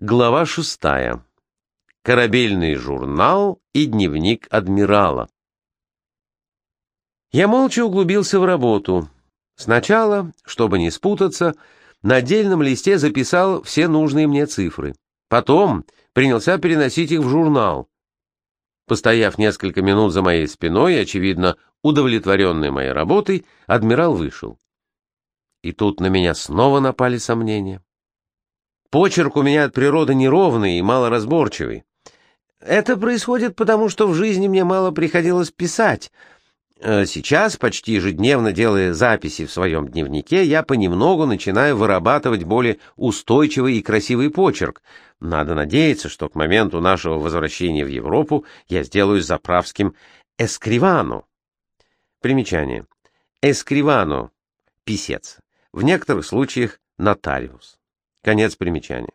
Глава шестая. Корабельный журнал и дневник адмирала. Я молча углубился в работу. Сначала, чтобы не спутаться, на отдельном листе записал все нужные мне цифры. Потом принялся переносить их в журнал. Постояв несколько минут за моей спиной, очевидно, удовлетворенный моей работой, адмирал вышел. И тут на меня снова напали сомнения. Почерк у меня от природы неровный и малоразборчивый. Это происходит потому, что в жизни мне мало приходилось писать. Э, сейчас, почти ежедневно делая записи в своем дневнике, я понемногу начинаю вырабатывать более устойчивый и красивый почерк. Надо надеяться, что к моменту нашего возвращения в Европу я сделаю заправским эскривану. Примечание. Эскривану — писец. В некоторых случаях нотариус. Конец примечания.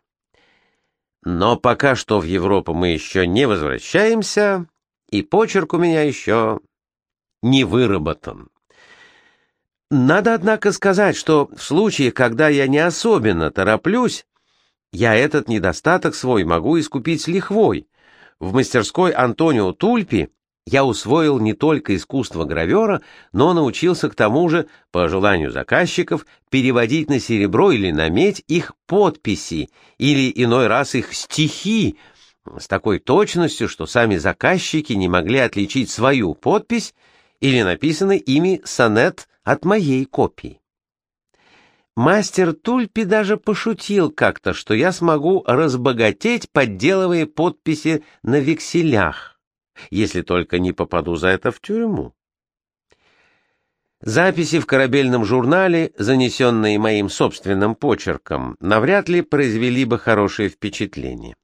Но пока что в Европу мы еще не возвращаемся, и почерк у меня еще не выработан. Надо, однако, сказать, что в случае, когда я не особенно тороплюсь, я этот недостаток свой могу искупить лихвой. В мастерской Антонио Тульпи я усвоил не только искусство гравера, но научился к тому же, по желанию заказчиков, переводить на серебро или на медь их подписи или иной раз их стихи с такой точностью, что сами заказчики не могли отличить свою подпись или написанный ими сонет от моей копии. Мастер Тульпи даже пошутил как-то, что я смогу разбогатеть, подделывая подписи на векселях если только не попаду за это в тюрьму. Записи в корабельном журнале, занесенные моим собственным почерком, навряд ли произвели бы хорошее впечатление.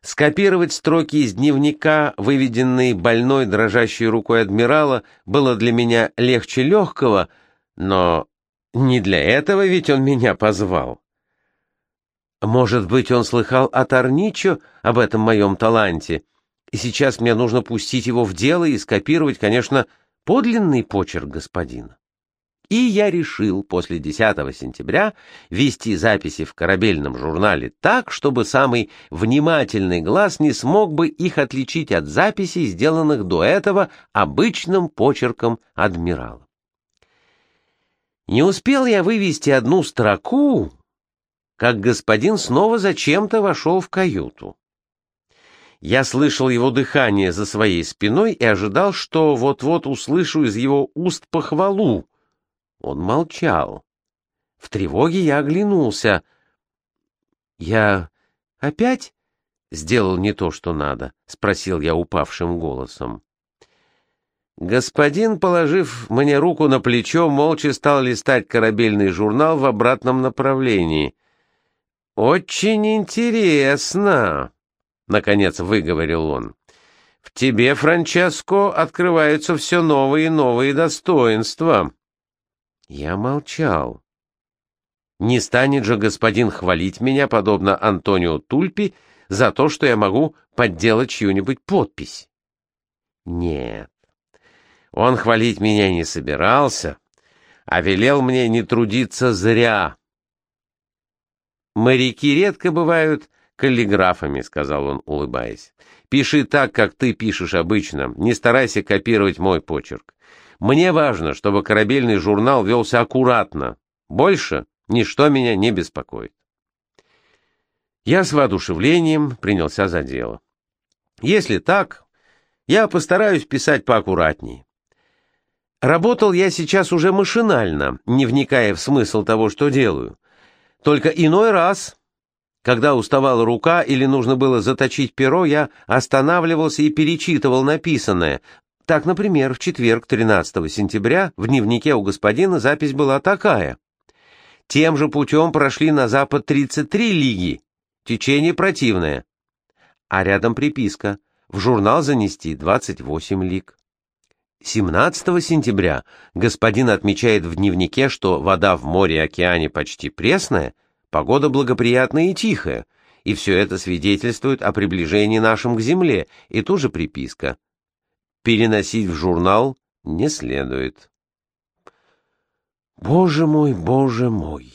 Скопировать строки из дневника, выведенные больной дрожащей рукой адмирала, было для меня легче легкого, но не для этого ведь он меня позвал. Может быть, он слыхал от Арничо об этом моем таланте, и сейчас мне нужно пустить его в дело и скопировать, конечно, подлинный почерк господина. И я решил после 10 сентября вести записи в корабельном журнале так, чтобы самый внимательный глаз не смог бы их отличить от записей, сделанных до этого обычным почерком адмирала. Не успел я вывести одну строку, как господин снова зачем-то вошел в каюту. Я слышал его дыхание за своей спиной и ожидал, что вот-вот услышу из его уст похвалу. Он молчал. В тревоге я оглянулся. «Я опять сделал не то, что надо?» — спросил я упавшим голосом. Господин, положив мне руку на плечо, молча стал листать корабельный журнал в обратном направлении. «Очень интересно!» — наконец выговорил он. «В тебе, Франческо, открываются все новые и новые достоинства». Я молчал. Не станет же господин хвалить меня, подобно Антонио Тульпи, за то, что я могу подделать чью-нибудь подпись? Нет, он хвалить меня не собирался, а велел мне не трудиться зря. Моряки редко бывают каллиграфами», — сказал он, улыбаясь. «Пиши так, как ты пишешь обычно, не старайся копировать мой почерк. Мне важно, чтобы корабельный журнал велся аккуратно. Больше ничто меня не беспокоит». Я с воодушевлением принялся за дело. Если так, я постараюсь писать поаккуратнее. Работал я сейчас уже машинально, не вникая в смысл того, что делаю. Только иной раз когда уставала рука или нужно было заточить перо, я останавливался и перечитывал написанное. Так, например, в четверг, 13 сентября, в дневнике у господина запись была такая. Тем же путем прошли на запад 33 лиги. Течение противное. А рядом приписка. В журнал занести 28 лиг. 17 сентября господин отмечает в дневнике, что вода в море и океане почти пресная, Погода благоприятная и тихая, и все это свидетельствует о приближении нашим к Земле, и тоже приписка. Переносить в журнал не следует. Боже мой, боже мой!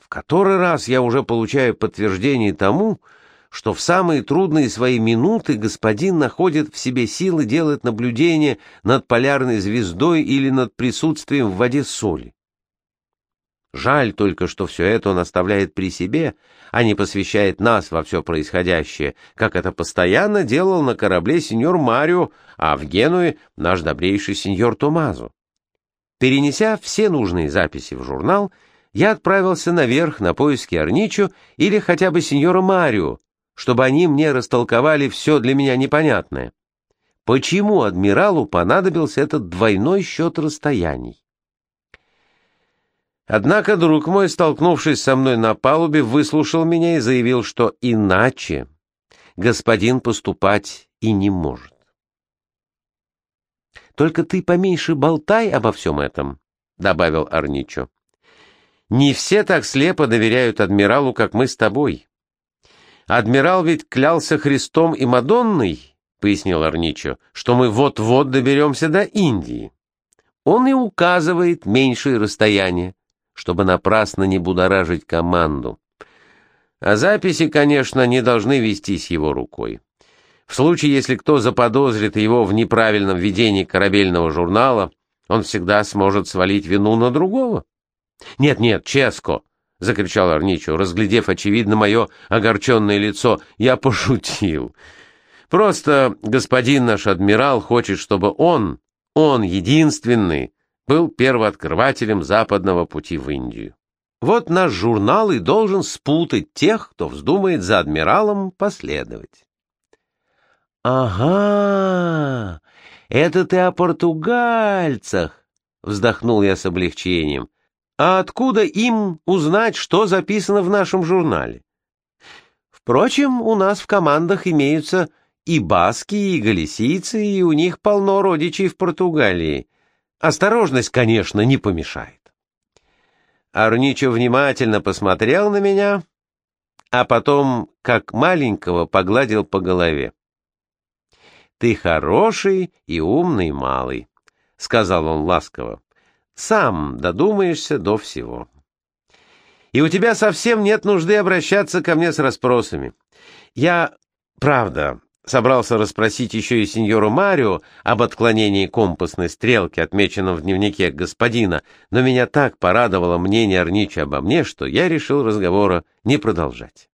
В который раз я уже получаю подтверждение тому, что в самые трудные свои минуты господин находит в себе силы делать наблюдение над полярной звездой или над присутствием в воде соли. Жаль только, что все это он оставляет при себе, а не посвящает нас во все происходящее, как это постоянно делал на корабле сеньор Марио, а в Генуе наш добрейший сеньор Томазо. Перенеся все нужные записи в журнал, я отправился наверх на поиски Арничо или хотя бы сеньора Марио, чтобы они мне растолковали все для меня непонятное. Почему адмиралу понадобился этот двойной счет расстояний? Однако друг мой, столкнувшись со мной на палубе, выслушал меня и заявил, что иначе господин поступать и не может. «Только ты поменьше болтай обо всем этом», — добавил Арничо. «Не все так слепо доверяют адмиралу, как мы с тобой. Адмирал ведь клялся Христом и Мадонной, — пояснил Арничо, — что мы вот-вот доберемся до Индии. Он и указывает меньшее расстояние чтобы напрасно не будоражить команду. А записи, конечно, не должны вестись его рукой. В случае, если кто заподозрит его в неправильном ведении корабельного журнала, он всегда сможет свалить вину на другого. «Нет-нет, Ческо!» — закричал Арничо, разглядев, очевидно, мое огорченное лицо. «Я пошутил. Просто господин наш адмирал хочет, чтобы он, он единственный, был первооткрывателем западного пути в Индию. Вот наш журнал и должен спутать тех, кто вздумает за адмиралом последовать. «Ага, это ты о португальцах!» — вздохнул я с облегчением. «А откуда им узнать, что записано в нашем журнале? Впрочем, у нас в командах имеются и баски, и галисийцы, и у них полно родичей в Португалии. Осторожность, конечно, не помешает. Арничо внимательно посмотрел на меня, а потом, как маленького, погладил по голове. «Ты хороший и умный малый», — сказал он ласково. «Сам додумаешься до всего. И у тебя совсем нет нужды обращаться ко мне с расспросами. Я, правда, собрался расспросить еще и сеньору Марио об отклонении компасной стрелки, отмеченном в дневнике господина, но меня так порадовало мнение Арнича обо мне, что я решил разговора не продолжать.